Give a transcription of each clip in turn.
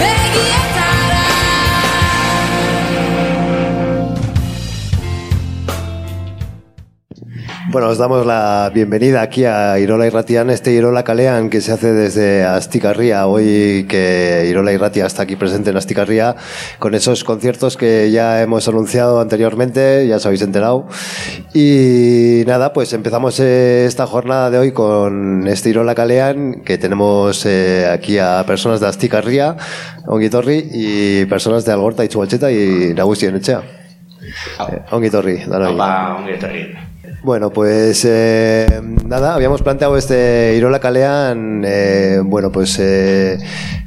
Begi Bueno, os damos la bienvenida aquí a Irola y Ratian, este Irola Calean que se hace desde Asticarría, hoy que Irola y Ratia está aquí presente en Asticarría, con esos conciertos que ya hemos anunciado anteriormente, ya os habéis enterado. Y nada, pues empezamos esta jornada de hoy con este Irola Calean, que tenemos eh, aquí a personas de Asticarría, Onguitorri, y personas de Algorta y Chubalcheta y Nagusi Enechea. Eh, Onguitorri, dale. Onguitorri. Bueno, pues eh, nada, habíamos planteado este Irola Calean, eh, bueno, pues eh,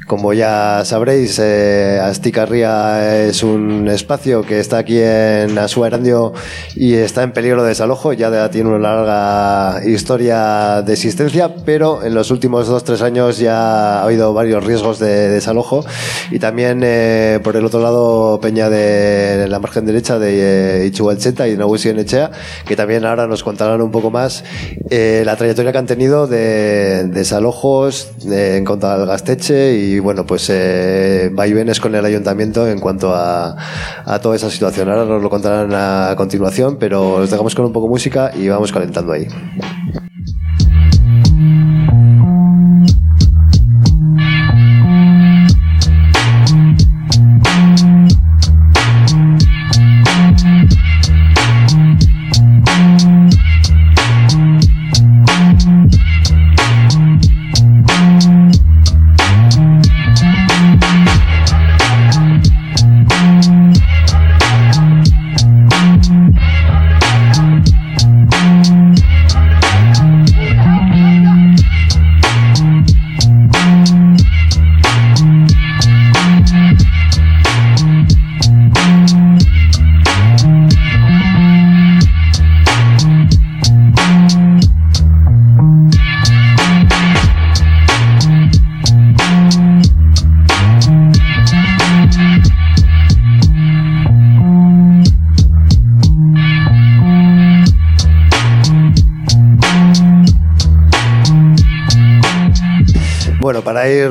como ya sabréis, eh, Asticarría es un espacio que está aquí en Asuerandio y está en peligro de desalojo. Ya tiene una larga historia de existencia, pero en los últimos dos tres años ya ha habido varios riesgos de desalojo. Y también eh, por el otro lado, Peña de la margen derecha de eh, Ichualcheta y Nahuisi Echea, que también ahora nos contarán un poco más eh, la trayectoria que han tenido de, desalojos en contra del Gasteche y bueno, pues eh, vaivenes con el ayuntamiento en cuanto a, a toda esa situación. Ahora nos lo contarán a continuación, pero os dejamos con un poco de música y vamos calentando ahí.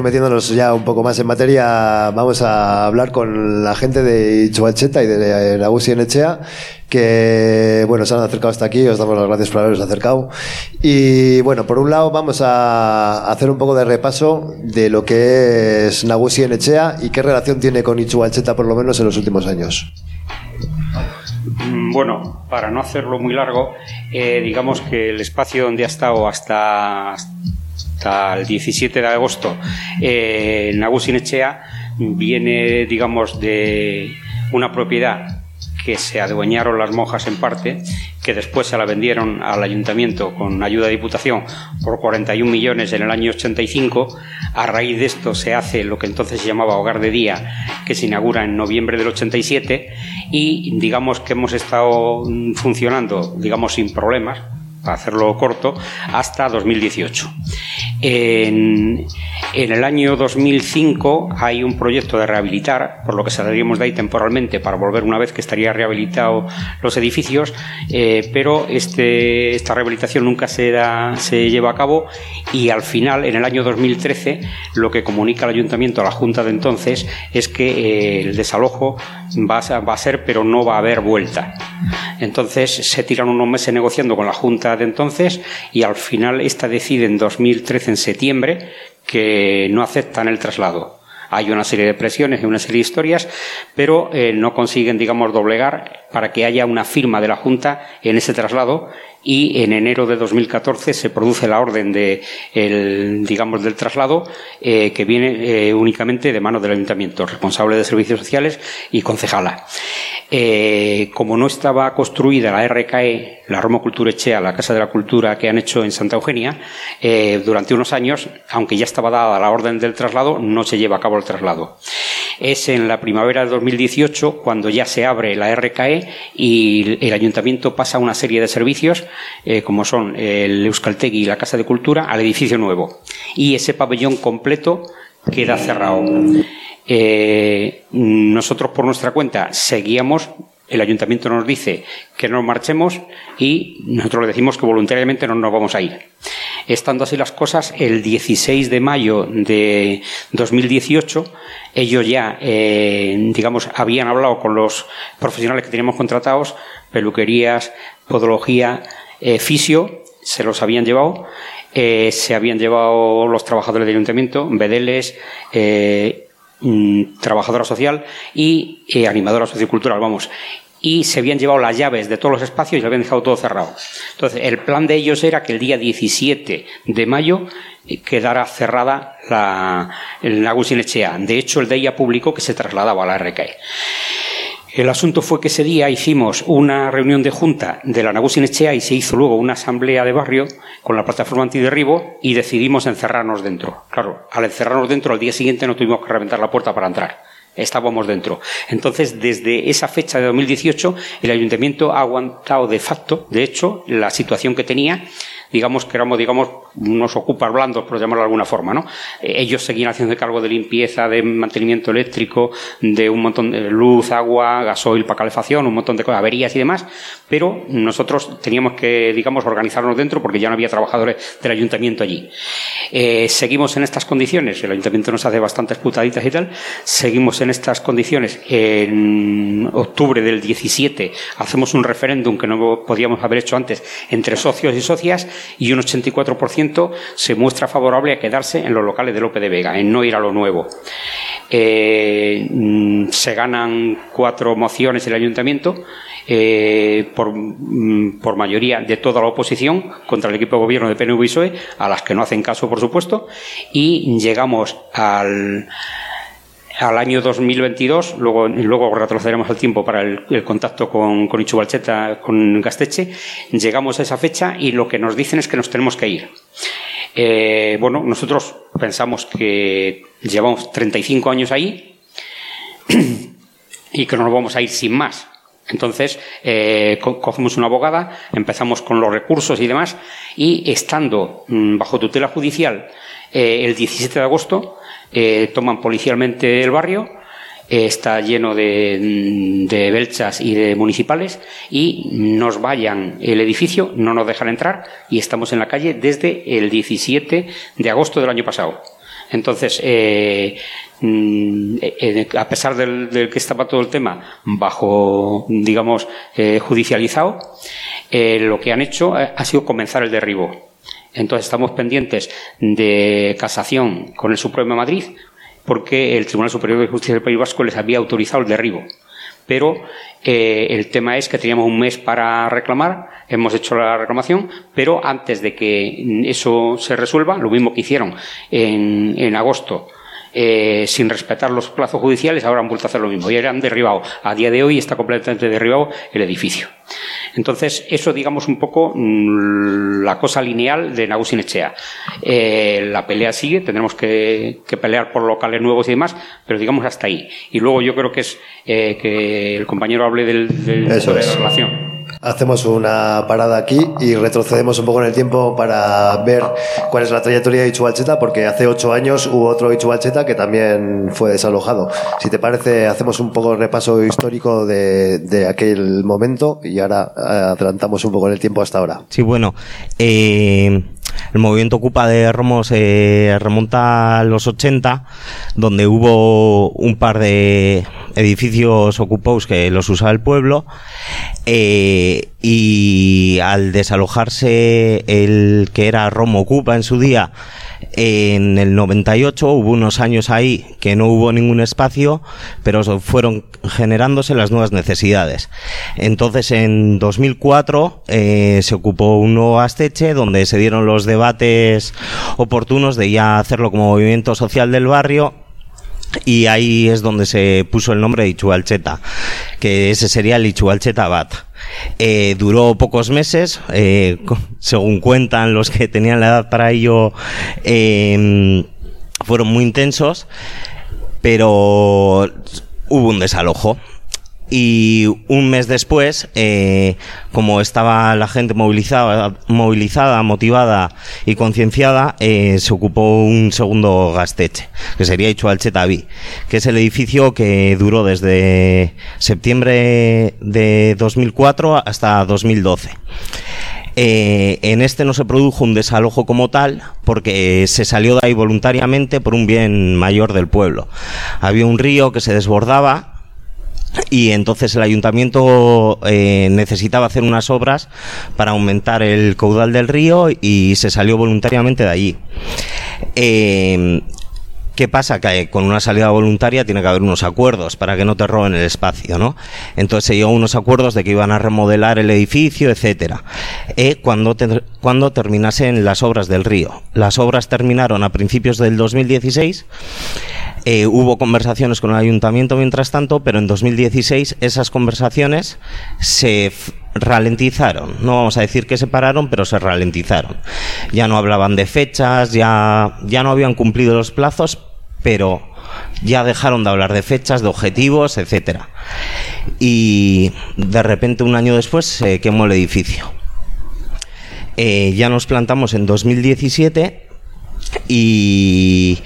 Metiéndonos ya un poco más en materia, vamos a hablar con la gente de Ichuacheta y de Nagusi Enechea, que bueno, se han acercado hasta aquí, os damos las gracias por haberos acercado. Y bueno, por un lado vamos a hacer un poco de repaso de lo que es Nagusi Enechea y qué relación tiene con Ichuacheta por lo menos en los últimos años. Bueno, para no hacerlo muy largo, eh, digamos que el espacio donde ha estado hasta hasta el 17 de agosto eh, Nagusinechea viene, digamos, de una propiedad que se adueñaron las monjas en parte, que después se la vendieron al ayuntamiento con ayuda de diputación por 41 millones en el año 85. A raíz de esto se hace lo que entonces se llamaba Hogar de Día, que se inaugura en noviembre del 87 y digamos que hemos estado funcionando, digamos, sin problemas, para hacerlo corto, hasta 2018. En, el año 2005 hay un proyecto de rehabilitar, por lo que saldríamos de ahí temporalmente para volver una vez que estaría rehabilitado los edificios, eh, pero este, esta rehabilitación nunca se, da, se lleva a cabo y al final, en el año 2013, lo que comunica el ayuntamiento a la Junta de entonces es que eh, el desalojo va a ser, pero no va a haber vuelta. Entonces se tiran unos meses negociando con la Junta de entonces y al final esta decide en 2013, en septiembre, que no aceptan el traslado. Hay una serie de presiones y una serie de historias, pero eh, no consiguen, digamos, doblegar para que haya una firma de la Junta en ese traslado y en enero de 2014 se produce la orden de el, digamos del traslado eh, que viene eh, únicamente de manos del ayuntamiento responsable de servicios sociales y concejala Eh, como no estaba construida la RKE, la Roma Cultura Echea, la Casa de la Cultura que han hecho en Santa Eugenia, eh, durante unos años, aunque ya estaba dada la orden del traslado, no se lleva a cabo el traslado. Es en la primavera de 2018 cuando ya se abre la RKE y el ayuntamiento pasa una serie de servicios, eh, como son el Euskaltegui y la Casa de Cultura, al edificio nuevo. Y ese pabellón completo queda cerrado. Eh, nosotros por nuestra cuenta seguíamos, el ayuntamiento nos dice que nos marchemos y nosotros le decimos que voluntariamente no nos vamos a ir. Estando así las cosas, el 16 de mayo de 2018, ellos ya, eh, digamos, habían hablado con los profesionales que teníamos contratados, peluquerías, podología, eh, fisio, se los habían llevado. se habían llevado los trabajadores del ayuntamiento, bedeles, Mm, trabajadora social y eh, animadora sociocultural, vamos. Y se habían llevado las llaves de todos los espacios y lo habían dejado todo cerrado. Entonces, el plan de ellos era que el día 17 de mayo eh, quedara cerrada la, el Echea. De hecho, el de ella publicó que se trasladaba a la RKE. El asunto fue que ese día hicimos una reunión de junta de la Echea y se hizo luego una asamblea de barrio con la plataforma antiderribo y decidimos encerrarnos dentro. Claro, al encerrarnos dentro al día siguiente no tuvimos que reventar la puerta para entrar. Estábamos dentro. Entonces, desde esa fecha de 2018, el ayuntamiento ha aguantado de facto, de hecho, la situación que tenía digamos que éramos, digamos, unos ocupas blandos, por llamarlo de alguna forma, ¿no? Eh, ellos seguían haciendo cargo de limpieza, de mantenimiento eléctrico, de un montón de luz, agua, gasoil para calefacción, un montón de cosas, averías y demás, pero nosotros teníamos que, digamos, organizarnos dentro porque ya no había trabajadores del ayuntamiento allí. Eh, seguimos en estas condiciones, el ayuntamiento nos hace bastantes putaditas y tal, seguimos en estas condiciones. En octubre del 17 hacemos un referéndum que no podíamos haber hecho antes entre socios y socias y un 84% se muestra favorable a quedarse en los locales de Lope de Vega, en no ir a lo nuevo. Eh, mm, se ganan cuatro mociones el ayuntamiento eh, por, mm, por, mayoría de toda la oposición contra el equipo de gobierno de PNV y PSOE, a las que no hacen caso, por supuesto, y llegamos al al año 2022, luego, luego retrocederemos al tiempo para el, contacto con, con Ichubalcheta, con Gasteche, llegamos a esa fecha y lo que nos dicen es que nos tenemos que ir. Eh, bueno, nosotros pensamos que llevamos 35 años ahí y que no nos vamos a ir sin más. Entonces, eh, cogemos una abogada, empezamos con los recursos y demás, y estando mm, bajo tutela judicial eh, el 17 de agosto, eh, toman policialmente el barrio, eh, está lleno de, de, belchas y de municipales y nos vayan el edificio, no nos dejan entrar y estamos en la calle desde el 17 de agosto del año pasado. Entonces, eh, mm, a pesar del, que estaba todo el tema bajo, digamos, judicializado, lo que han hecho ha sido comenzar el derribo. Entonces estamos pendientes de casación con el Supremo de Madrid porque el Tribunal Superior de Justicia del País Vasco les había autorizado el derribo. Pero eh, el tema es que teníamos un mes para reclamar, hemos hecho la reclamación, pero antes de que eso se resuelva, lo mismo que hicieron en, en agosto, eh, sin respetar los plazos judiciales, ahora han vuelto a hacer lo mismo y han derribado. A día de hoy está completamente derribado el edificio. Entonces, eso digamos un poco mm, la cosa lineal de Nagusinechea. Eh, la pelea sigue, tendremos que, pelear por locales nuevos y demás, pero digamos hasta ahí. Y luego yo creo que es eh, que el compañero hable del, de la relación. Hacemos una parada aquí y retrocedemos un poco en el tiempo para ver cuál es la trayectoria de Ichubalcheta, porque hace ocho años hubo otro Ichubalcheta que también fue desalojado. Si te parece, hacemos un poco de repaso histórico de, de aquel momento y ahora eh, adelantamos un poco en el tiempo hasta ahora. Sí, bueno. Eh el movimiento Ocupa de Romo se remonta a los 80, donde hubo un par de edificios ocupados que los usaba el pueblo, eh, y al desalojarse el que era Romo Ocupa en su día, en el 98 hubo unos años ahí que no hubo ningún espacio, pero fueron generándose las nuevas necesidades. Entonces, en 2004 eh, se ocupó un nuevo Asteche donde se dieron los debates oportunos de ya hacerlo como movimiento social del barrio y ahí es donde se puso el nombre de Ichualcheta, que ese sería el Ichualcheta Bat. Eh, duró pocos meses, eh, según cuentan los que tenían la edad para ello, eh, fueron muy intensos, pero hubo un desalojo y un mes después, eh, como estaba la gente movilizada, movilizada motivada y concienciada, eh, se ocupó un segundo gasteche, que sería Ichualchetaví, que es el edificio que duró desde septiembre de 2004 hasta 2012. Eh, en este no se produjo un desalojo como tal porque se salió de ahí voluntariamente por un bien mayor del pueblo. Había un río que se desbordaba y entonces el ayuntamiento eh, necesitaba hacer unas obras para aumentar el caudal del río y se salió voluntariamente de allí. Eh, ¿Qué pasa? Que con una salida voluntaria tiene que haber unos acuerdos para que no te roben el espacio, ¿no? Entonces se llegó a unos acuerdos de que iban a remodelar el edificio, etcétera. Eh, cuando, cuando terminasen las obras del río. Las obras terminaron a principios del 2016. Eh, hubo conversaciones con el ayuntamiento mientras tanto, pero en 2016 esas conversaciones se ralentizaron. No vamos a decir que se pararon, pero se ralentizaron. Ya no hablaban de fechas, ya, ya no habían cumplido los plazos, pero ya dejaron de hablar de fechas, de objetivos, etcétera. Y de repente un año después se quemó el edificio. Eh, ya nos plantamos en 2017 y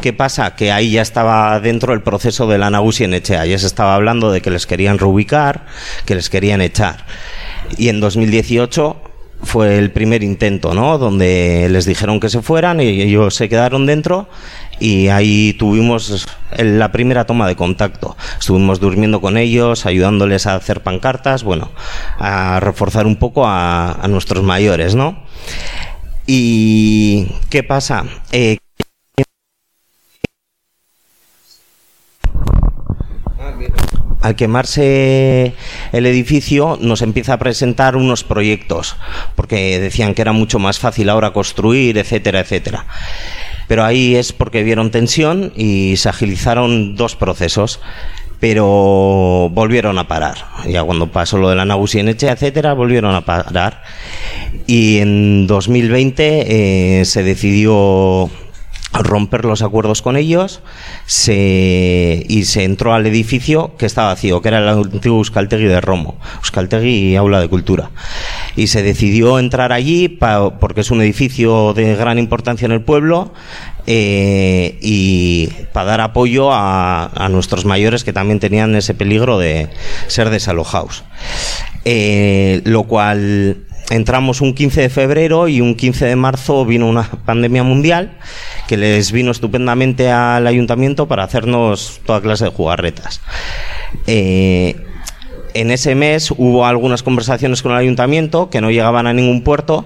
qué pasa que ahí ya estaba dentro el proceso de la Nagusi en Echea, ya se estaba hablando de que les querían reubicar, que les querían echar. Y en 2018 fue el primer intento, ¿no? Donde les dijeron que se fueran y ellos se quedaron dentro y ahí tuvimos la primera toma de contacto. Estuvimos durmiendo con ellos, ayudándoles a hacer pancartas, bueno, a reforzar un poco a, a nuestros mayores, ¿no? ¿Y qué pasa? Eh, al quemarse el edificio nos empieza a presentar unos proyectos, porque decían que era mucho más fácil ahora construir, etcétera, etcétera. Pero ahí es porque vieron tensión y se agilizaron dos procesos pero volvieron a parar. Ya cuando pasó lo de la Nagusineche, etcétera, volvieron a parar. Y en 2020 eh, se decidió romper los acuerdos con ellos se, y se entró al edificio que estaba vacío, que era el antiguo Euskaltegui de Romo, Euskaltegui y Aula de Cultura. Y se decidió entrar allí porque es un edificio de gran importancia en el pueblo eh, y para dar apoyo a, a, nuestros mayores que también tenían ese peligro de ser desalojados. Eh, lo cual entramos un 15 de febrero y un 15 de marzo vino una pandemia mundial que les vino estupendamente al ayuntamiento para hacernos toda clase de jugarretas. Eh, en ese mes hubo algunas conversaciones con el ayuntamiento que no llegaban a ningún puerto.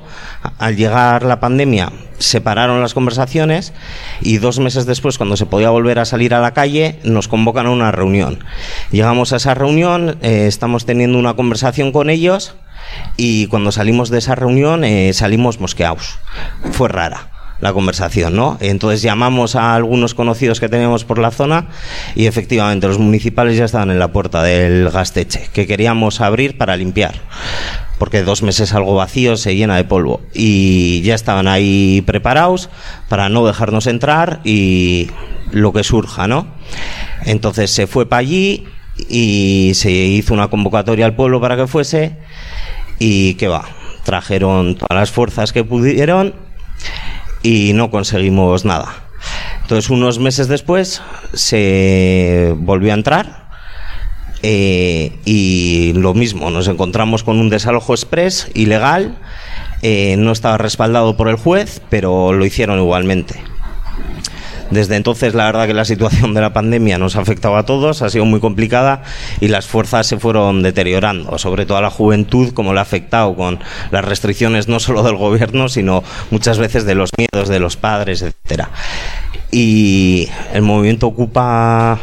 Al llegar la pandemia se pararon las conversaciones y dos meses después, cuando se podía volver a salir a la calle, nos convocan a una reunión. Llegamos a esa reunión, eh, estamos teniendo una conversación con ellos y cuando salimos de esa reunión eh, salimos mosqueados. Fue rara la conversación, ¿no? Entonces llamamos a algunos conocidos que teníamos por la zona y efectivamente los municipales ya estaban en la puerta del gasteche, que queríamos abrir para limpiar, porque dos meses algo vacío se llena de polvo y ya estaban ahí preparados para no dejarnos entrar y lo que surja, ¿no? Entonces se fue para allí y se hizo una convocatoria al pueblo para que fuese y que va, trajeron todas las fuerzas que pudieron y no conseguimos nada. Entonces unos meses después se volvió a entrar eh, y lo mismo, nos encontramos con un desalojo express ilegal, eh, no estaba respaldado por el juez, pero lo hicieron igualmente. Desde entonces, la verdad que la situación de la pandemia nos ha afectado a todos, ha sido muy complicada y las fuerzas se fueron deteriorando, sobre todo a la juventud, como le ha afectado con las restricciones no solo del gobierno, sino muchas veces de los miedos de los padres, etcétera. Y el movimiento ocupa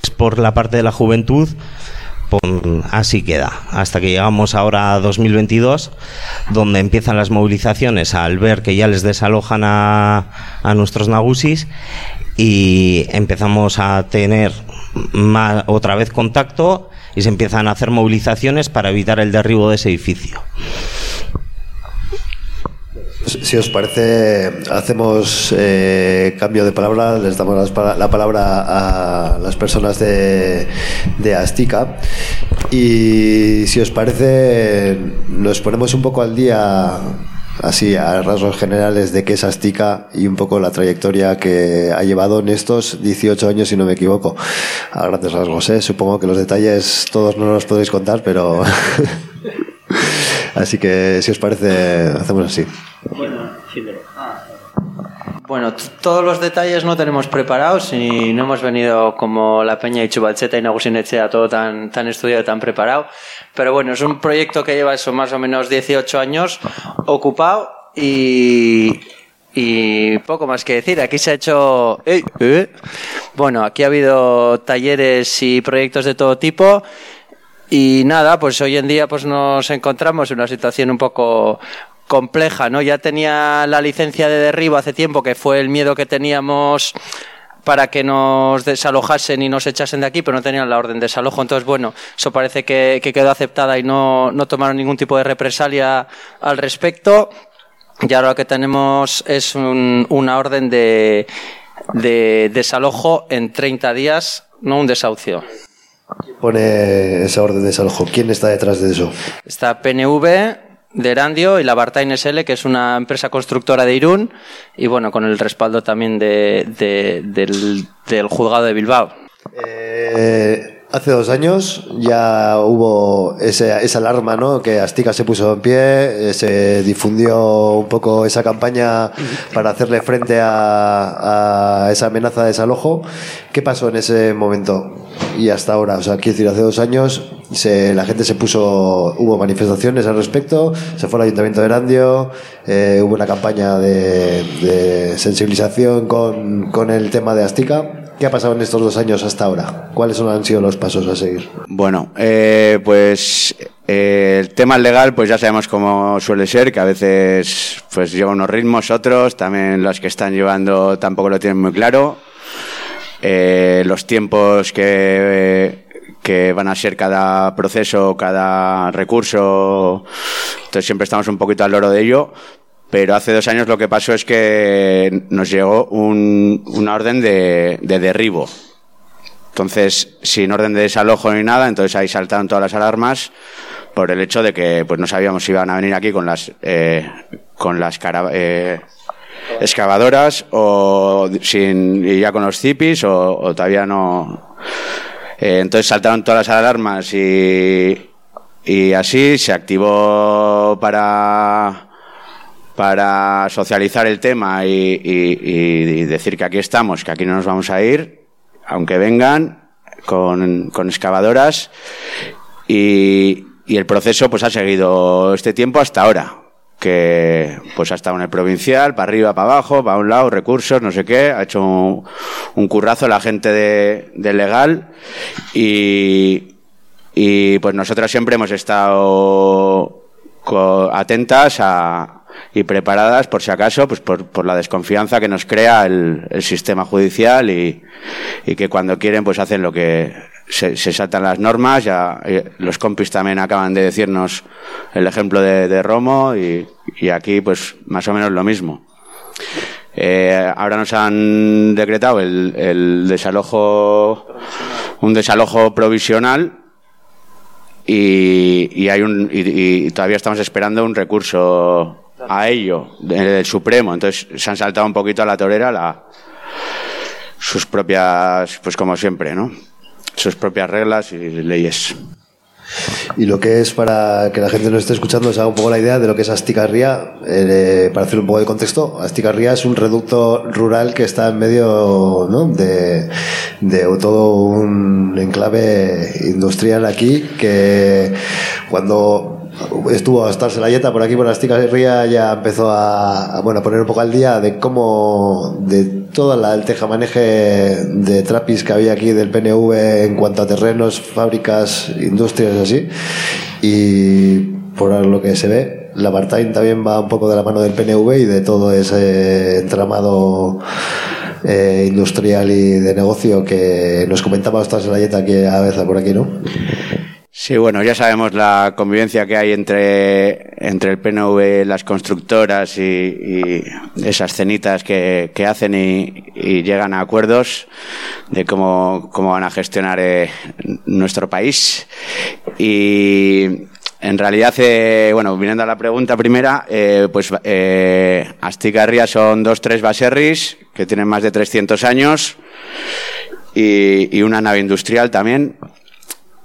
es por la parte de la juventud así queda, hasta que llegamos ahora a 2022, donde empiezan las movilizaciones al ver que ya les desalojan a, a nuestros nagusis y empezamos a tener más, otra vez contacto y se empiezan a hacer movilizaciones para evitar el derribo de ese edificio. Si os parece, hacemos eh, cambio de palabra, les damos la palabra a las personas de, de Astica y si os parece, nos ponemos un poco al día así a rasgos generales de qué es Astica y un poco la trayectoria que ha llevado en estos 18 años, si no me equivoco. A grandes rasgos, ¿eh? supongo que los detalles todos no los podéis contar, pero. así que, si os parece, hacemos así. Bueno, Bueno, todos los detalles no tenemos preparados y no hemos venido como la Peña y Chubalcheta y Nagusinechea todo tan, tan estudiado, tan preparado. Pero bueno, es un proyecto que lleva eso más o menos 18 años ocupado y, y poco más que decir. Aquí se ha hecho. ¿eh? Bueno, aquí ha habido talleres y proyectos de todo tipo. Y nada, pues hoy en día pues nos encontramos en una situación un poco compleja, ¿no? Ya tenía la licencia de derribo hace tiempo, que fue el miedo que teníamos para que nos desalojasen y nos echasen de aquí, pero no tenían la orden de desalojo. Entonces, bueno, eso parece que, quedó aceptada y no, no tomaron ningún tipo de represalia al respecto. Y ahora lo que tenemos es una orden de, de desalojo en 30 días, no un desahucio. Pone esa orden de desalojo. ¿Quién está detrás de eso? Está PNV, de Erandio y la Bartain SL, que es una empresa constructora de Irún, y bueno, con el respaldo también de, del, del, juzgado de Bilbao. Eh, Hace dos años ya hubo ese, esa alarma, ¿no? Que Astica se puso en pie, eh, se difundió un poco esa campaña para hacerle frente a, a, esa amenaza de desalojo. ¿Qué pasó en ese momento y hasta ahora? O sea, quiero decir, hace dos años se, la gente se puso, hubo manifestaciones al respecto, se fue al Ayuntamiento de Erandio, eh, hubo una campaña de, de sensibilización con, con el tema de Astica. ¿Qué ha pasado en estos dos años hasta ahora? ¿Cuáles han sido los pasos a seguir? Bueno, eh, pues eh, el tema legal, pues ya sabemos cómo suele ser, que a veces pues lleva unos ritmos, otros, también los que están llevando tampoco lo tienen muy claro. Eh, los tiempos que, que van a ser cada proceso, cada recurso, entonces siempre estamos un poquito al loro de ello, pero hace dos años lo que pasó es que nos llegó un, una orden de, de, derribo. Entonces, sin orden de desalojo ni nada, entonces ahí saltaron todas las alarmas por el hecho de que pues no sabíamos si iban a venir aquí con las eh, con las eh, excavadoras o sin y ya con los cipis o, o todavía no. Eh, entonces saltaron todas las alarmas y, y así se activó para para socializar el tema y, decir que aquí estamos, que aquí no nos vamos a ir, aunque vengan con, excavadoras. Y, el proceso pues ha seguido este tiempo hasta ahora que pues ha estado en el provincial, para arriba, para abajo, para un lado, recursos, no sé qué, ha hecho un, currazo la gente de, de legal y, y pues nosotros siempre hemos estado atentas a, y preparadas por si acaso, pues por, por la desconfianza que nos crea el, el sistema judicial y, y, que cuando quieren pues hacen lo que se, se saltan las normas. Ya eh, los compis también acaban de decirnos el ejemplo de, de Romo y, y, aquí pues más o menos lo mismo. Eh, ahora nos han decretado el, el desalojo, un desalojo provisional y, y hay un y, todavía estamos esperando un recurso a ello del Supremo. Entonces se han saltado un poquito a la torera la, sus propias, pues como siempre, ¿no? Sus propias reglas y leyes. Y lo que es para que la gente nos esté escuchando se haga un poco la idea de lo que es Asticarría, eh, para hacer un poco de contexto, Asticarría es un reducto rural que está en medio ¿no? de, de todo un enclave industrial aquí que cuando estuvo a estarse la yeta por aquí por las ya empezó a, bueno a poner un poco al día de cómo de todo la, el tejamaneje de trapis que había aquí del PNV en cuanto a terrenos, fábricas, industrias así y por lo que se ve la Bartain también va un poco de la mano del PNV y de todo ese entramado eh, industrial y de negocio que nos comentaba esta Salayeta que a veces por aquí, ¿no? Sí, bueno, ya sabemos la convivencia que hay entre, entre el PNV, las constructoras y, esas cenitas que, que hacen y, llegan a acuerdos de cómo, cómo van a gestionar eh, nuestro país. Y en realidad, eh, bueno, viniendo a la pregunta primera, eh, pues eh, Astigarria son dos, tres baserris que tienen más de 300 años y una nave industrial también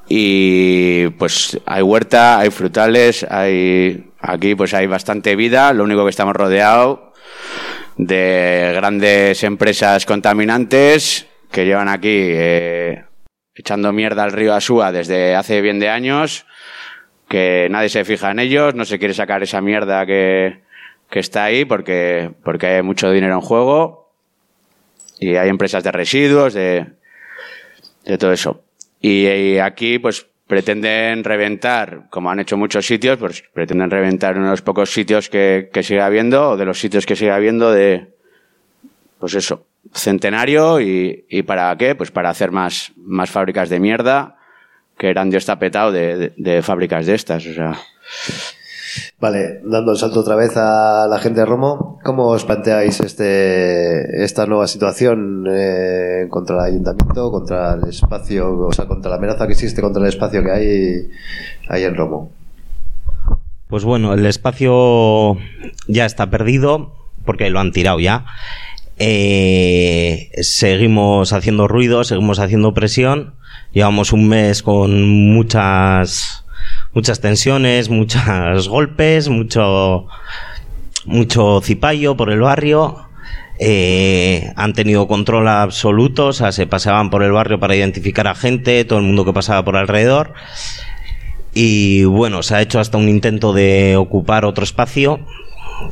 y pues hay huerta, hay frutales, hay aquí pues hay bastante vida, lo único que estamos rodeados de grandes empresas contaminantes que llevan aquí eh, echando mierda al río Asúa desde hace bien de años, que nadie se fija en ellos, no se quiere sacar esa mierda que, que está ahí porque, porque hay mucho dinero en juego y hay empresas de residuos, de, de todo eso. Y, y, aquí, pues, pretenden reventar, como han hecho muchos sitios, pues pretenden reventar uno de los pocos sitios que, que sigue habiendo, o de los sitios que sigue habiendo de, pues eso, centenario y, y para qué? Pues para hacer más, más fábricas de mierda, que eran Dios tapetado de, de, de fábricas de estas, o sea. Vale, dando el salto otra vez a la gente de Romo, ¿cómo os planteáis este, esta nueva situación eh, contra el ayuntamiento, contra el espacio, o sea, contra la amenaza que existe contra el espacio que hay ahí en Romo? Pues bueno, el espacio ya está perdido porque lo han tirado ya. Eh, seguimos haciendo ruido, seguimos haciendo presión. Llevamos un mes con muchas muchas tensiones, muchos golpes, mucho, mucho cipayo por el barrio. Eh, han tenido control absoluto, o sea, se pasaban por el barrio para identificar a gente, todo el mundo que pasaba por alrededor. Y bueno, se ha hecho hasta un intento de ocupar otro espacio,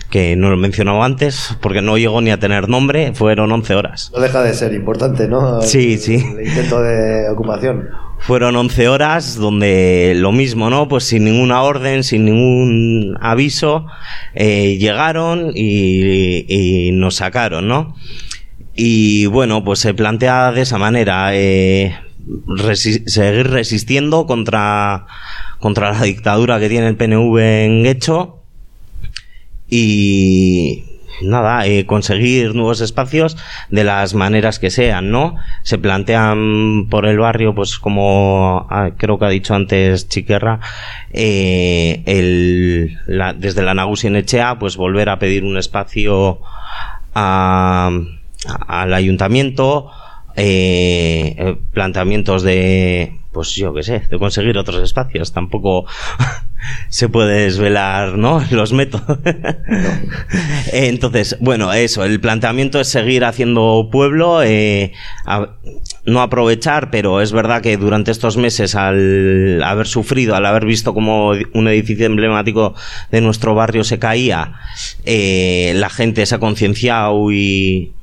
que no lo he mencionado antes, porque no llegó ni a tener nombre, fueron 11 horas. No deja de ser importante, ¿no? Sí, sí. El intento de ocupación. Fueron 11 horas donde lo mismo, ¿no? Pues sin ninguna orden, sin ningún aviso, eh, llegaron y, nos sacaron, ¿no? Y bueno, pues se plantea de esa manera, eh, seguir resistiendo contra, contra la dictadura que tiene el PNV en Guecho y nada, eh, conseguir nuevos espacios de las maneras que sean, ¿no? Se plantean por el barrio, pues como ah, creo que ha dicho antes Chiquerra, eh, el, la, desde la Nagusi en Echea, pues volver a pedir un espacio a, al ayuntamiento, eh, planteamientos de pues yo qué sé, de conseguir otros espacios. Tampoco se puede desvelar, ¿no? Los métodos. No. Entonces, bueno, eso, el planteamiento es seguir haciendo pueblo, eh, a, no aprovechar, pero es verdad que durante estos meses, al haber sufrido, al haber visto como un edificio emblemático de nuestro barrio se caía, eh, la gente se ha concienciado y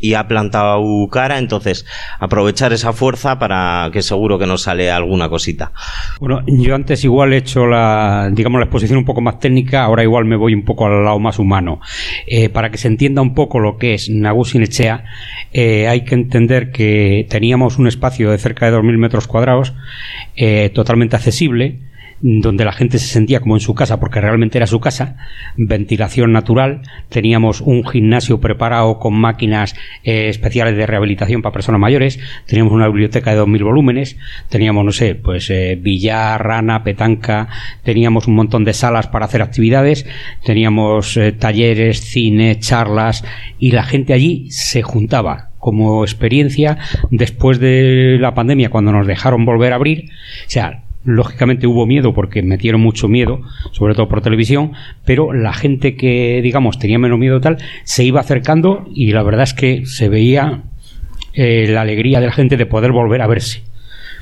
y ha plantado cara, entonces aprovechar esa fuerza para que seguro que nos sale alguna cosita. Bueno, yo antes igual he hecho la, digamos, la exposición un poco más técnica, ahora igual me voy un poco al lado más humano. Eh, para que se entienda un poco lo que es Nagusin Echea, eh, hay que entender que teníamos un espacio de cerca de 2.000 metros cuadrados, eh, totalmente accesible, donde la gente se sentía como en su casa porque realmente era su casa, ventilación natural, teníamos un gimnasio preparado con máquinas eh, especiales de rehabilitación para personas mayores, teníamos una biblioteca de 2.000 volúmenes, teníamos, no sé, pues eh, billar, rana, petanca, teníamos un montón de salas para hacer actividades, teníamos eh, talleres, cine, charlas y la gente allí se juntaba como experiencia después de la pandemia cuando nos dejaron volver a abrir, o sea, lógicamente hubo miedo porque metieron mucho miedo, sobre todo por televisión, pero la gente que, digamos, tenía menos miedo tal, se iba acercando y la verdad es que se veía eh, la alegría de la gente de poder volver a verse.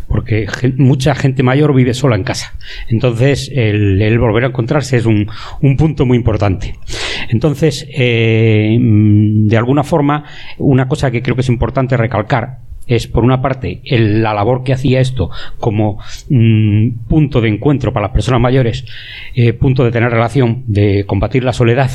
Porque mucha gente mayor vive sola en casa. Entonces, el, volver a encontrarse es un, un, punto muy importante. Entonces, eh, de alguna forma, una cosa que creo que es importante recalcar es, por una parte, la labor que hacía esto como mm, punto de encuentro para las personas mayores, eh, punto de tener relación, de combatir la soledad.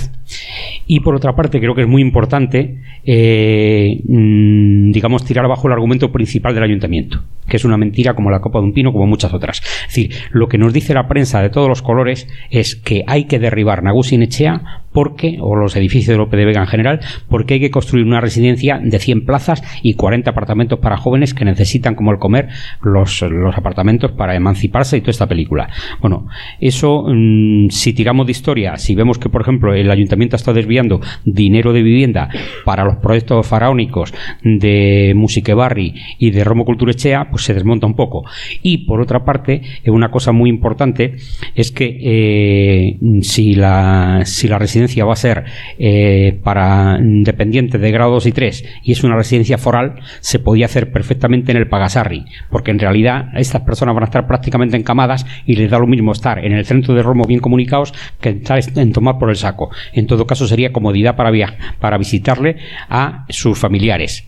Y por otra parte, creo que es muy importante, eh, mm, digamos, tirar abajo el argumento principal del ayuntamiento, que es una mentira como la copa de un pino, como muchas otras. Es decir, lo que nos dice la prensa de todos los colores es que hay que derribar Nagusin Echea porque, o los edificios de López de Vega en general, porque hay que construir una residencia de 100 plazas y 40 apartamentos para jóvenes que necesitan, como el comer, los, los apartamentos para emanciparse y toda esta película. Bueno, eso, mm, si tiramos de historia, si vemos que, por ejemplo, el ayuntamiento está desviando dinero de vivienda para los proyectos faraónicos de Musiquebarri y de Romo Culturechea, pues se desmonta un poco. Y, por otra parte, eh, una cosa muy importante es que eh, si, la, si la residencia va a ser eh, para dependientes de grado 2 y 3 y es una residencia foral, se podía hacer perfectamente en el Pagasarri, porque en realidad estas personas van a estar prácticamente encamadas y les da lo mismo estar en el centro de Romo bien comunicados que estar en tomar por el saco. En todo caso sería comodidad para, para visitarle a sus familiares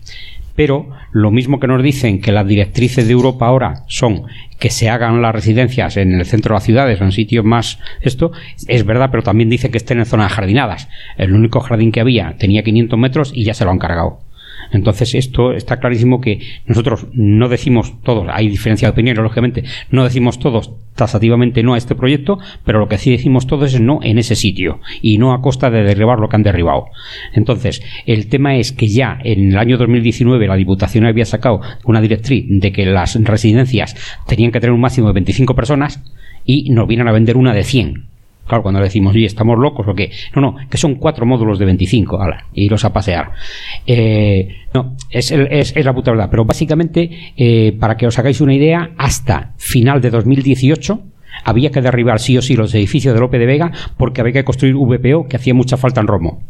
pero lo mismo que nos dicen que las directrices de Europa ahora son que se hagan las residencias en el centro de las ciudades o en sitios más esto, es verdad, pero también dice que estén en zonas jardinadas. El único jardín que había tenía 500 metros y ya se lo han cargado. Entonces, esto está clarísimo que nosotros no decimos todos, hay diferencia de opinión, lógicamente, no decimos todos tasativamente no a este proyecto, pero lo que sí decimos todos es no en ese sitio y no a costa de derribar lo que han derribado. Entonces, el tema es que ya en el año 2019 la Diputación había sacado una directriz de que las residencias tenían que tener un máximo de 25 personas y nos vienen a vender una de 100. Claro, cuando decimos, oye, estamos locos o qué. No, no, que son cuatro módulos de 25, ala, iros a pasear. Eh, no, es, es, es, la puta verdad. Pero básicamente, eh, para que os hagáis una idea, hasta final de 2018 había que derribar sí o sí los edificios de Lope de Vega porque había que construir VPO que hacía mucha falta en Romo.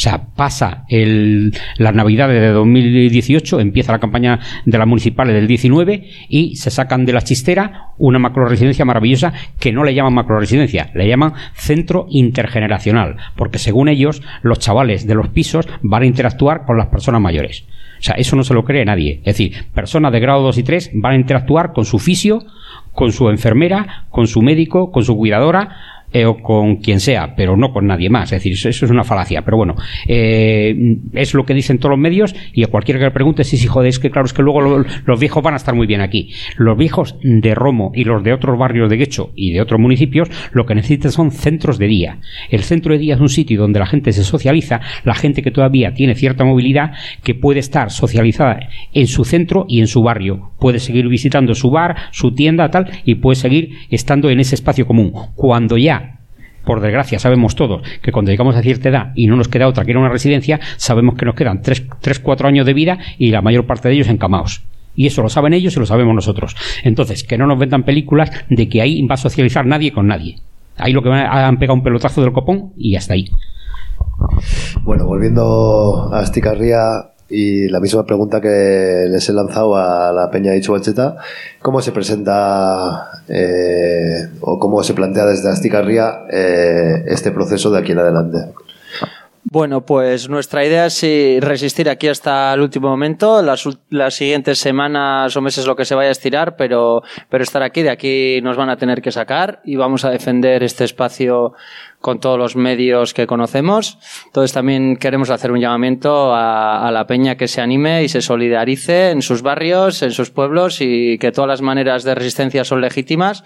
O sea, pasa el, las navidades de 2018, empieza la campaña de las municipales del 19 y se sacan de la chistera una macroresidencia maravillosa que no le llaman macroresidencia, le llaman centro intergeneracional, porque según ellos los chavales de los pisos van a interactuar con las personas mayores. O sea, eso no se lo cree nadie. Es decir, personas de grado 2 y 3 van a interactuar con su fisio, con su enfermera, con su médico, con su cuidadora, eh, o con quien sea, pero no con nadie más. Es decir, eso, es una falacia. Pero bueno, eh, es lo que dicen todos los medios y a cualquiera que le pregunte, sí, sí, joder, es que claro, es que luego los viejos van a estar muy bien aquí. Los viejos de Romo y los de otros barrios de Guecho y de otros municipios, lo que necesitan son centros de día. El centro de día es un sitio donde la gente se socializa, la gente que todavía tiene cierta movilidad, que puede estar socializada en su centro y en su barrio. Puede seguir visitando su bar, su tienda, tal, y puede seguir estando en ese espacio común. Cuando ya por desgracia, sabemos todos que cuando llegamos a cierta edad y no nos queda otra que ir a una residencia, sabemos que nos quedan 3, 4 años de vida y la mayor parte de ellos encamados. Y eso lo saben ellos y lo sabemos nosotros. Entonces, que no nos vendan películas de que ahí va a socializar nadie con nadie. Ahí lo que han pegado un pelotazo del copón y hasta ahí. Bueno, volviendo a Esticarría, y la misma pregunta que les he lanzado a la Peña de Chuacheta, ¿cómo se presenta eh, o cómo se plantea desde Asticarría eh, este proceso de aquí en adelante? Bueno, pues nuestra idea es resistir aquí hasta el último momento, las, las, siguientes semanas o meses lo que se vaya a estirar, pero, pero estar aquí, de aquí nos van a tener que sacar y vamos a defender este espacio con todos los medios que conocemos. Entonces también queremos hacer un llamamiento a, a, la peña que se anime y se solidarice en sus barrios, en sus pueblos y que todas las maneras de resistencia son legítimas.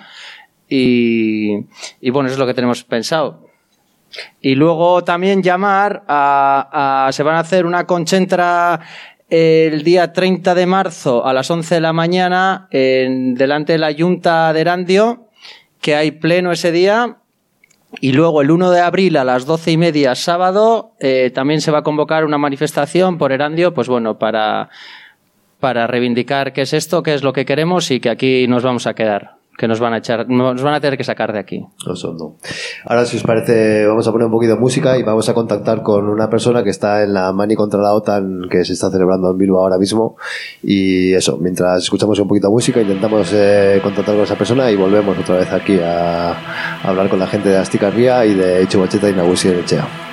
Y, y bueno, eso es lo que tenemos pensado. Y luego también llamar a, a se van a hacer una conchentra el día 30 de marzo a las 11 de la mañana en, delante de la Junta de Erandio, que hay pleno ese día. Y luego el 1 de abril a las doce y media sábado eh, también se va a convocar una manifestación por Erandio, pues bueno, para, para reivindicar qué es esto, qué es lo que queremos y que aquí nos vamos a quedar que nos van a echar, nos van a tener que sacar de aquí. Ahora, si os parece, vamos a poner un poquito de música y vamos a contactar con una persona que está en la Mani contra la OTAN que se está celebrando en Bilbao ahora mismo. Y eso, mientras escuchamos un poquito de música, intentamos eh, contactar con esa persona y volvemos otra vez aquí a, hablar con la gente de Asticarría y de Hecho Bacheta y Nagusi Echea.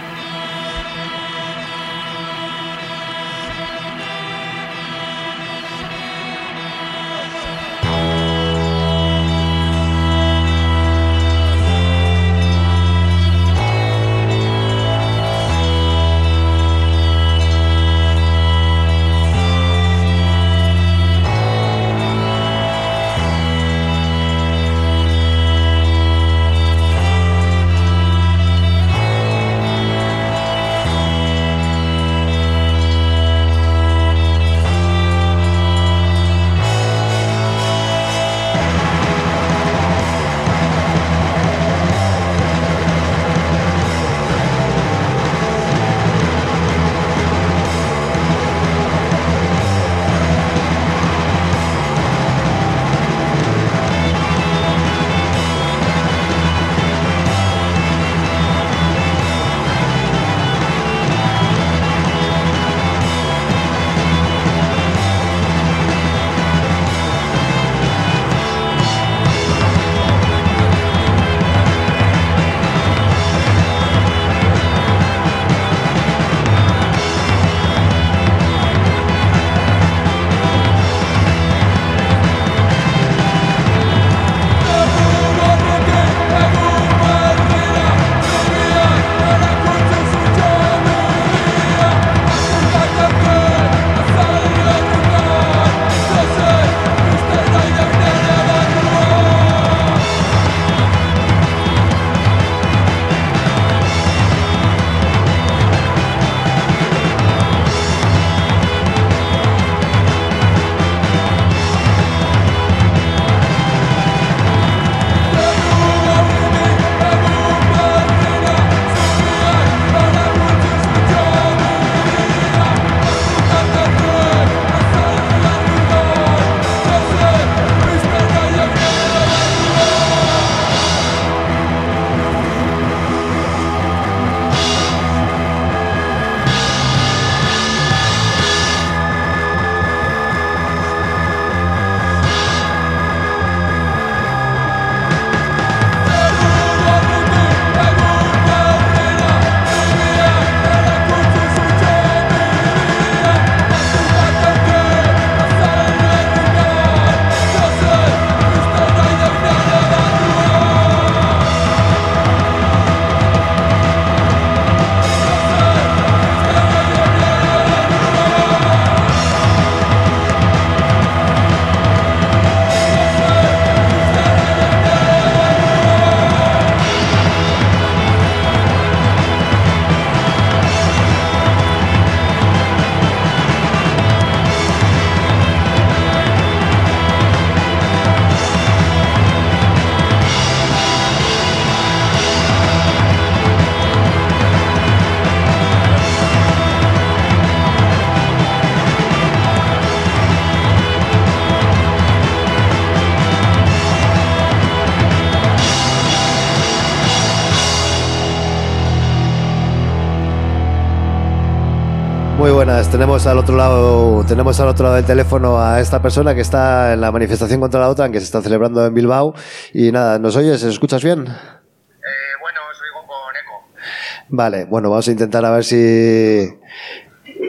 Buenas, tenemos al otro lado, tenemos al otro lado del teléfono a esta persona que está en la manifestación contra la OTAN que se está celebrando en Bilbao. Y nada, ¿nos oyes? ¿Escuchas bien? Eh, bueno, os oigo con eco. Vale, bueno, vamos a intentar a ver si.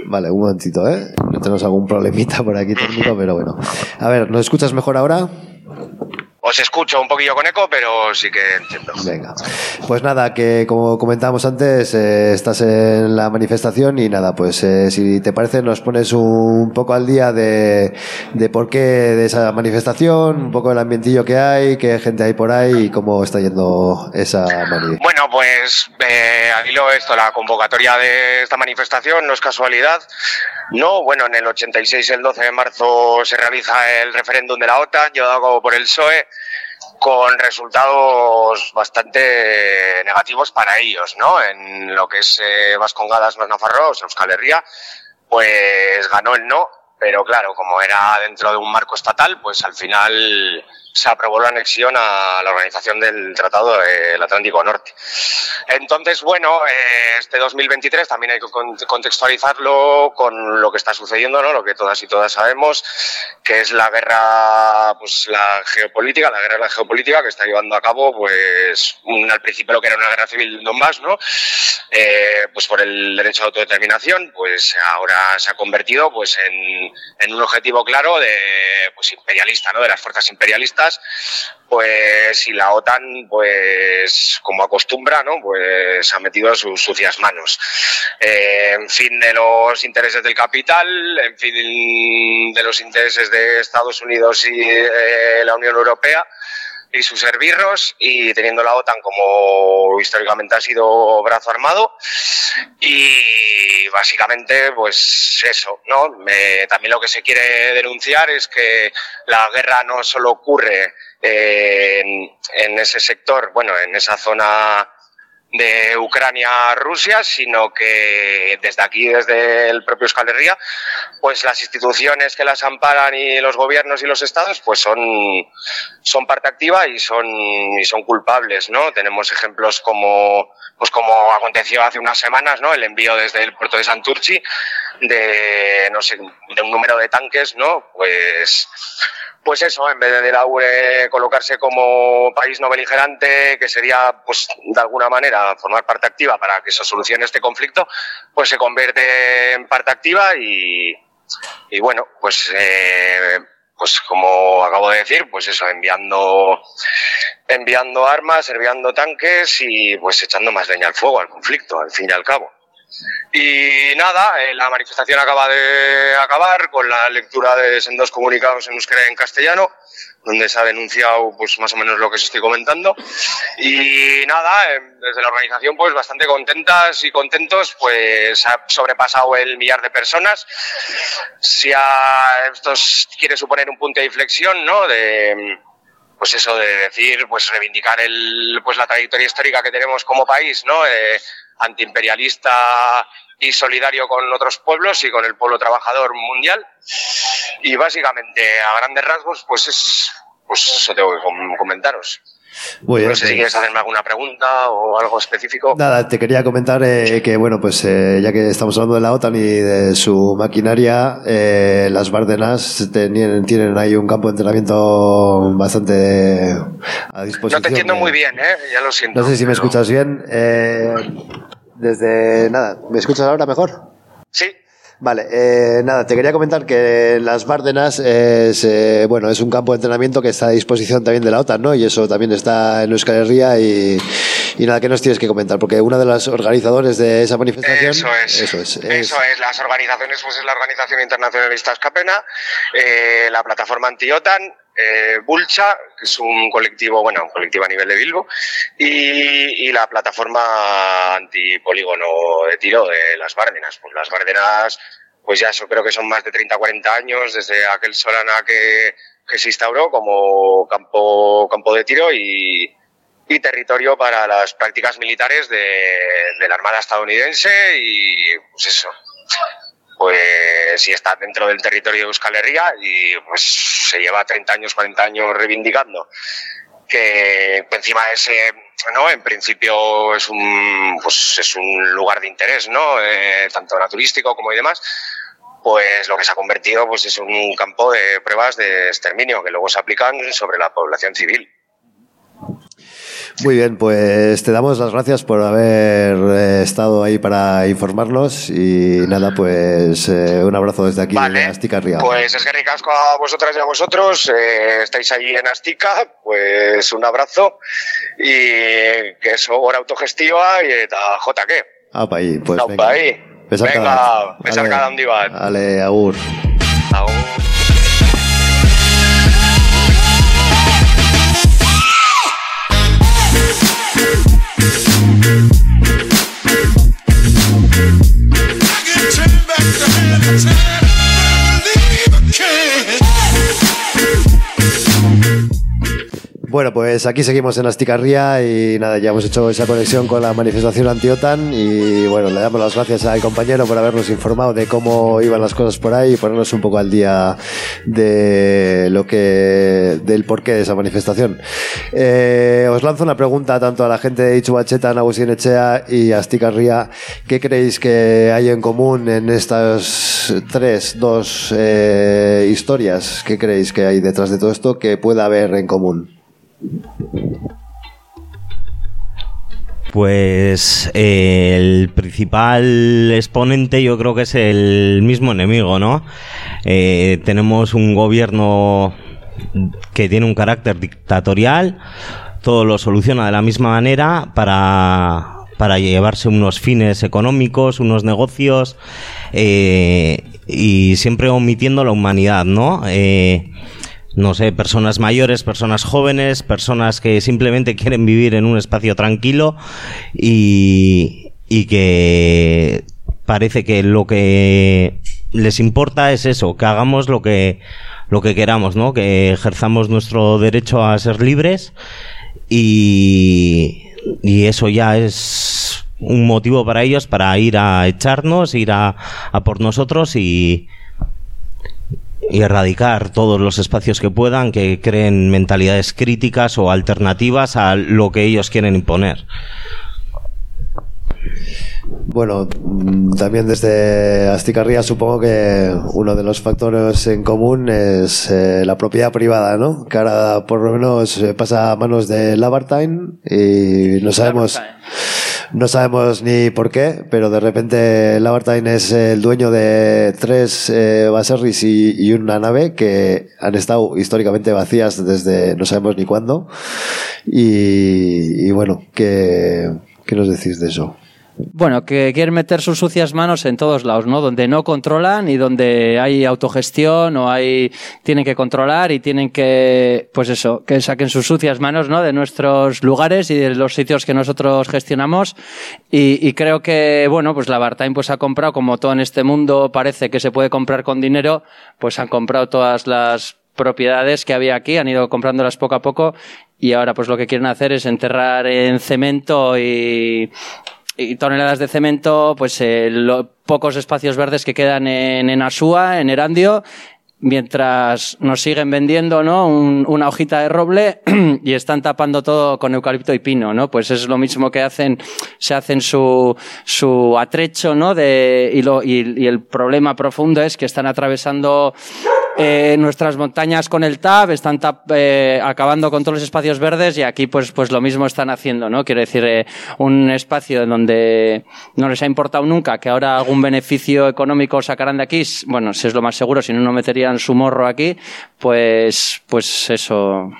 Vale, un momentito, ¿eh? No tenemos algún problemita por aquí técnico, pero bueno. A ver, ¿nos escuchas mejor ahora? Os escucho un poquillo con eco, pero sí que entiendo. Venga. Pues nada, que como comentábamos antes, eh, estás en la manifestación y nada, pues eh, si te parece nos pones un poco al día de, de por qué de esa manifestación, un poco del ambientillo que hay, qué gente hay por ahí y cómo está yendo esa manifestación. Bueno, pues eh, al hilo esto, la convocatoria de esta manifestación no es casualidad. No, bueno, en el 86, el 12 de marzo, se realiza el referéndum de la OTAN, llevado a por el PSOE, con resultados bastante negativos para ellos, ¿no? En lo que es eh, Vascongadas, Nafarroa, Euskal Herria, pues ganó el no, pero claro, como era dentro de un marco estatal, pues al final se aprobó la anexión a la organización del Tratado del Atlántico Norte. Entonces, bueno, eh, este 2023 también hay que con- contextualizarlo con lo que está sucediendo, ¿no? Lo que todas y todas sabemos, que es la guerra, pues la geopolítica, la guerra de la geopolítica que está llevando a cabo, pues, al principio lo que era una guerra civil en Donbass, ¿no? Eh, pues por el derecho a autodeterminación, pues ahora se ha convertido, pues, en, en un objetivo claro de, pues, imperialista, ¿no? De las fuerzas imperialistas, pues, y la OTAN, pues, como acostumbra, ¿no? Pues ha metido sus sucias manos. Eh, en fin de los intereses del capital, en fin de los intereses de Estados Unidos y eh, la Unión Europea y sus servirros y teniendo la OTAN como históricamente ha sido brazo armado y básicamente pues eso no Me- también lo que se quiere denunciar es que la guerra no solo ocurre eh, en, en ese sector bueno en esa zona de Ucrania a Rusia, sino que desde aquí, desde el propio Euskal Herria, pues las instituciones que las amparan y los gobiernos y los estados, pues son, son parte activa y son, y son culpables, ¿no? Tenemos ejemplos como, pues como aconteció hace unas semanas, ¿no? El envío desde el puerto de Santurci de, no sé, de un número de tanques, ¿no? Pues, pues eso, en vez de la UE colocarse como país no beligerante, que sería, pues, de alguna manera, formar parte activa para que se solucione este conflicto, pues se convierte en parte activa y, y bueno, pues, eh, pues como acabo de decir, pues eso, enviando, enviando armas, enviando tanques y pues echando más leña al fuego, al conflicto, al fin y al cabo. Y nada, eh, la manifestación acaba de acabar con la lectura de sendos comunicados en euskera y en castellano, donde se ha denunciado pues más o menos lo que os estoy comentando. Y nada, eh, desde la organización pues bastante contentas y contentos, pues ha sobrepasado el millar de personas. Si a esto quiere suponer un punto de inflexión, ¿no? De, pues eso de decir, pues reivindicar el, pues la trayectoria histórica que tenemos como país, ¿no? Eh, antiimperialista y solidario con otros pueblos y con el pueblo trabajador mundial. Y básicamente, a grandes rasgos, pues es, pues eso tengo que com- comentaros. Muy bien, no sé si pues- quieres hacerme alguna pregunta o algo específico. Nada, te quería comentar eh, que, bueno, pues eh, ya que estamos hablando de la OTAN y de su maquinaria, eh, las Bárdenas tienen, tienen ahí un campo de entrenamiento bastante a disposición. No te entiendo muy bien, ¿eh? Ya lo siento. No sé si me escuchas bien. Eh, desde. Nada, ¿me escuchas ahora mejor? Sí, Vale, eh, nada, te quería comentar que las Bárdenas es, eh, bueno, es un campo de entrenamiento que está a disposición también de la OTAN, ¿no? Y eso también está en Euskal Herria y, y nada, ¿qué nos tienes que comentar? Porque uno de los organizadores de esa manifestación... Eso es. Eso es. es- Eso es. Las organizaciones, pues es la Organización Internacionalista Escapena, eh, la plataforma anti-OTAN, eh, Bulcha, que es un colectivo, bueno, un colectivo a nivel de Bilbo, y, y la plataforma antipolígono de tiro de las Bárdenas. Pues las Bárdenas, pues ya eso creo que son más de 30 40 años desde aquel Solana que, que se instauró como campo, campo de tiro y, y territorio para las prácticas militares de, de la Armada estadounidense y pues eso, pues si está dentro del territorio de Euskal Herria y pues se lleva 30 años, 40 años reivindicando que encima ese, ¿no? En principio es un, pues es un lugar de interés, ¿no? Eh, tanto naturístico como y demás pues lo que se ha convertido pues es un campo de pruebas de exterminio que luego se aplican sobre la población civil. Muy bien, pues te damos las gracias por haber eh, estado ahí para informarnos y nada, pues eh, un abrazo desde aquí Vale, en Astica Ría. Pues es que ricasco a vosotras y a vosotros, eh, estáis ahí en Astica, pues un abrazo y que eso, hora autogestiva y eta jota que. Apa ahí, pues Aupa venga. ahí. Besarka Venga, bat. besarka Ale, handi bat. Ale, agur. Agur. Bueno, pues aquí seguimos en Asticarría y nada, ya hemos hecho esa conexión con la manifestación anti-OTAN y bueno, le damos las gracias al compañero por habernos informado de cómo iban las cosas por ahí y ponernos un poco al día de lo que, del porqué de esa manifestación. Eh, os lanzo una pregunta tanto a la gente de Ichubacheta, Agustín Echea y Asticarría. ¿Qué creéis que hay en común en estas tres, dos eh, historias? ¿Qué creéis que hay detrás de todo esto que pueda haber en común? Pues eh, el principal exponente yo creo que es el mismo enemigo, ¿no? Eh, tenemos un gobierno que tiene un carácter dictatorial, todo lo soluciona de la misma manera para, para llevarse unos fines económicos, unos negocios eh, y siempre omitiendo la humanidad, ¿no? No sé, personas mayores, personas jóvenes, personas que simplemente quieren vivir en un espacio tranquilo y, y que parece que lo que les importa es eso, que hagamos lo que, lo que queramos, ¿no? Que ejerzamos nuestro derecho a ser libres y, y eso ya es un motivo para ellos para ir a echarnos, ir a, a por nosotros y, y erradicar todos los espacios que puedan que creen mentalidades críticas o alternativas a lo que ellos quieren imponer. Bueno, mm, también desde Asticarría supongo que uno de los factores en común es eh, la propiedad privada, ¿no? Que ahora por lo menos eh, pasa a manos de Labartine y no sabemos, no sabemos ni por qué, pero de repente Labartine es el dueño de tres eh, baserris y, y una nave que han estado históricamente vacías desde no sabemos ni cuándo. Y, y bueno, ¿qué, ¿qué nos decís de eso? Bueno, que quieren meter sus sucias manos en todos lados, ¿no? Donde no controlan y donde hay autogestión o hay tienen que controlar y tienen que, pues eso, que saquen sus sucias manos, ¿no? De nuestros lugares y de los sitios que nosotros gestionamos. Y, y creo que, bueno, pues la Bartime pues ha comprado, como todo en este mundo parece que se puede comprar con dinero, pues han comprado todas las propiedades que había aquí, han ido comprándolas poco a poco y ahora pues lo que quieren hacer es enterrar en cemento y, y toneladas de cemento, pues eh, los pocos espacios verdes que quedan en, en Asúa, en Erandio, mientras nos siguen vendiendo ¿no? Un- una hojita de roble y están tapando todo con eucalipto y pino, ¿no? Pues es lo mismo que hacen, se hacen su, su atrecho, ¿no? De, y, lo, y, y el problema profundo es que están atravesando eh, nuestras montañas con el TAP, están tap- eh, acabando con todos los espacios verdes y aquí pues, pues lo mismo están haciendo, ¿no? Quiero decir, eh, un espacio en donde no les ha importado nunca que ahora algún beneficio económico sacarán de aquí, bueno, si es lo más seguro, si no, no meterían su morro aquí, pues, pues eso.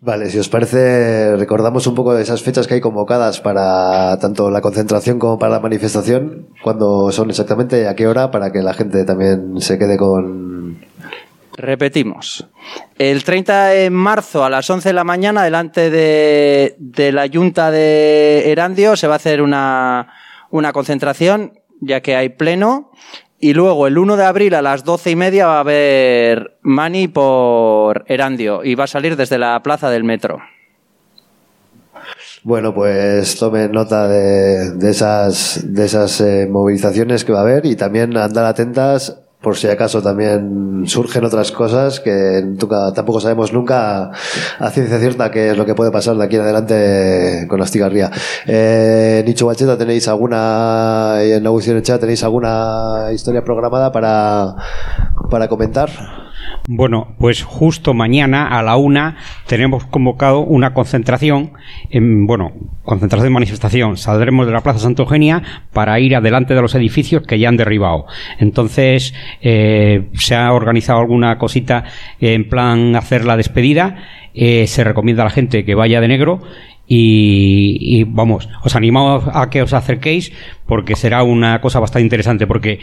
Vale, si os parece, recordamos un poco de esas fechas que hay convocadas para tanto la concentración como para la manifestación, cuándo son exactamente, a qué hora, para que la gente también se quede con... Repetimos. El 30 de marzo a las 11 de la mañana, delante de, la Junta de Erandio, se va a hacer una, una concentración, ya que hay pleno. Y luego el 1 de abril a las 12 y media va a haber Mani por Erandio y va a salir desde la plaza del metro. Bueno, pues tomen nota de, esas, de esas eh, movilizaciones que va a haber y también andar atentas por si acaso también surgen otras cosas que tampoco sabemos nunca a ciencia cierta qué es lo que puede pasar de aquí en adelante con la estigarría. Eh, Nicho Bacheta, ¿tenéis alguna, en la en chat, tenéis alguna historia programada para, para comentar? Bueno, pues justo mañana a la una tenemos convocado una concentración, en, bueno, concentración de manifestación. Saldremos de la Plaza Santa Eugenia para ir adelante de los edificios que ya han derribado. Entonces, eh, se ha organizado alguna cosita en plan hacer la despedida. Eh, se recomienda a la gente que vaya de negro y, y, vamos, os animamos a que os acerquéis porque será una cosa bastante interesante porque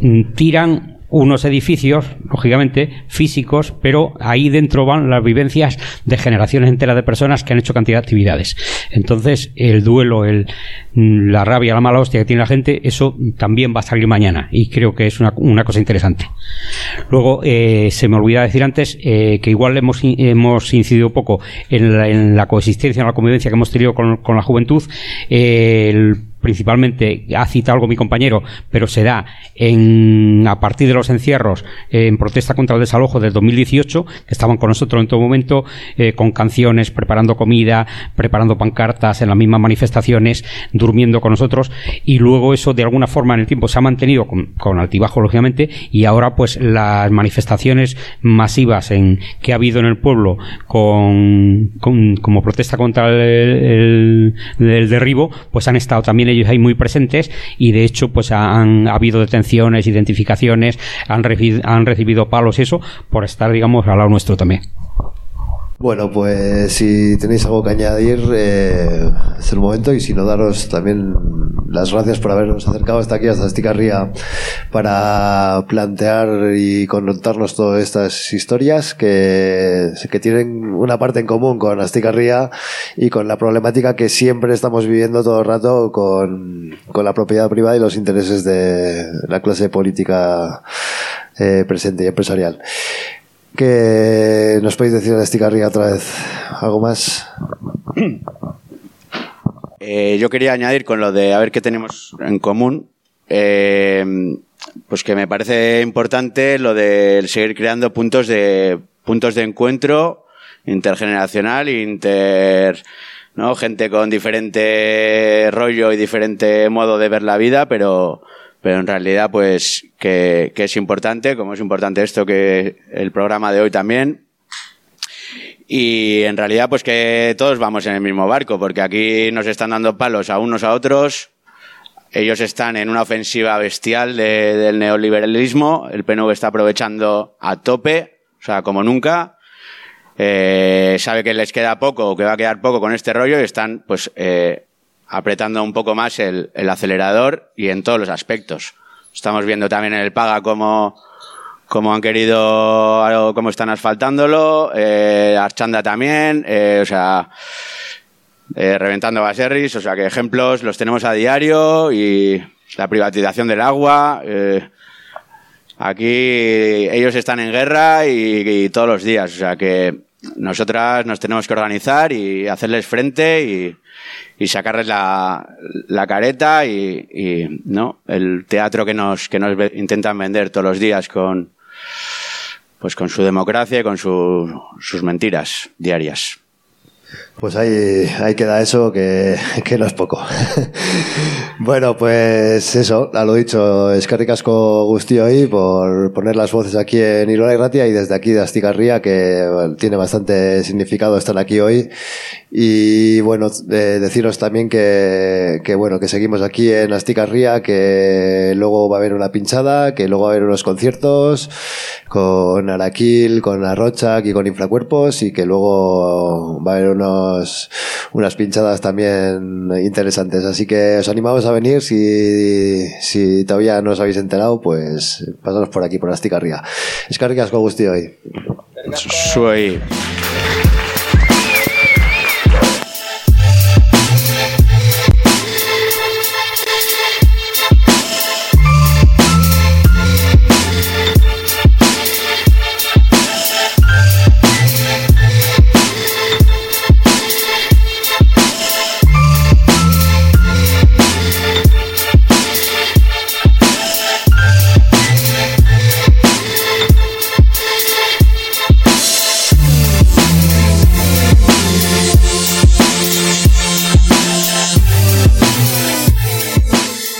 mm, tiran unos edificios, lógicamente, físicos, pero ahí dentro van las vivencias de generaciones enteras de personas que han hecho cantidad de actividades. Entonces, el duelo, el, la rabia, la mala hostia que tiene la gente, eso también va a salir mañana y creo que es una, una cosa interesante. Luego, eh, se me olvidaba decir antes eh, que igual hemos, hemos incidido poco en la, en la, coexistencia, en la convivencia que hemos tenido con, con la juventud. Eh, el principalmente, ha citado algo mi compañero, pero se da en, a partir de los encierros en protesta contra el desalojo del 2018, que estaban con nosotros en todo momento, eh, con canciones, preparando comida, preparando pancartas en las mismas manifestaciones, durmiendo con nosotros, y luego eso de alguna forma en el tiempo se ha mantenido con, con altibajo, lógicamente, y ahora pues las manifestaciones masivas en, que ha habido en el pueblo con, con como protesta contra el, el, el derribo, pues han estado también ellos ahí muy presentes y de hecho pues han ha habido detenciones, identificaciones, han, han recibido palos eso por estar digamos al lado nuestro también. Bueno, pues si tenéis algo que añadir, eh, es el momento y si no, daros también las gracias por habernos acercado hasta aquí, hasta Esticarría, para plantear y contarnos todas estas historias que, que tienen una parte en común con Asticarría y con la problemática que siempre estamos viviendo todo el rato con, con la propiedad privada y los intereses de la clase política eh, presente y empresarial que nos podéis decir de Esticarría otra vez algo más. Eh, yo quería añadir con lo de a ver qué tenemos en común. Eh, pues que me parece importante lo de seguir creando puntos de puntos de encuentro intergeneracional, inter, ¿no? Gente con diferente rollo y diferente modo de ver la vida, pero pero en realidad pues que, que, es importante, como es importante esto que el programa de hoy también. Y en realidad pues que todos vamos en el mismo barco, porque aquí nos están dando palos a unos a otros. Ellos están en una ofensiva bestial de, del neoliberalismo. El PNV está aprovechando a tope, o sea, como nunca. Eh, sabe que les queda poco que va a quedar poco con este rollo y están pues eh, apretando un poco más el, el, acelerador y en todos los aspectos. Estamos viendo también en el Paga cómo, cómo han querido, cómo están asfaltándolo, eh, Archanda también, eh, o sea, eh, reventando baserris, o sea que ejemplos los tenemos a diario y la privatización del agua, eh, aquí ellos están en guerra y, y todos los días, o sea que nosotras nos tenemos que organizar y hacerles frente y, sacarles la, la careta y, y, no el teatro que nos que nos intentan vender todos los días con pues con su democracia y con su, sus mentiras diarias. Pues ahí, ahí queda eso, que, que no es poco. bueno, pues eso, a lo dicho, es que ricasco por poner las voces aquí en Irola y Ratia y desde aquí de Astigarría, que tiene bastante significado estar aquí hoy. Y bueno, deciros también que, que bueno, que seguimos aquí en Astigarría, que luego va a haber una pinchada, que luego va a haber unos conciertos con Araquil, con Arrocha y con Infracuerpos y que luego va a haber unos, unas pinchadas también interesantes. Así que os animamos a venir. Si, si todavía no os habéis enterado, pues pasaros por aquí, por Asticarría. Es que ricasco, Agustín, hoy. Soy.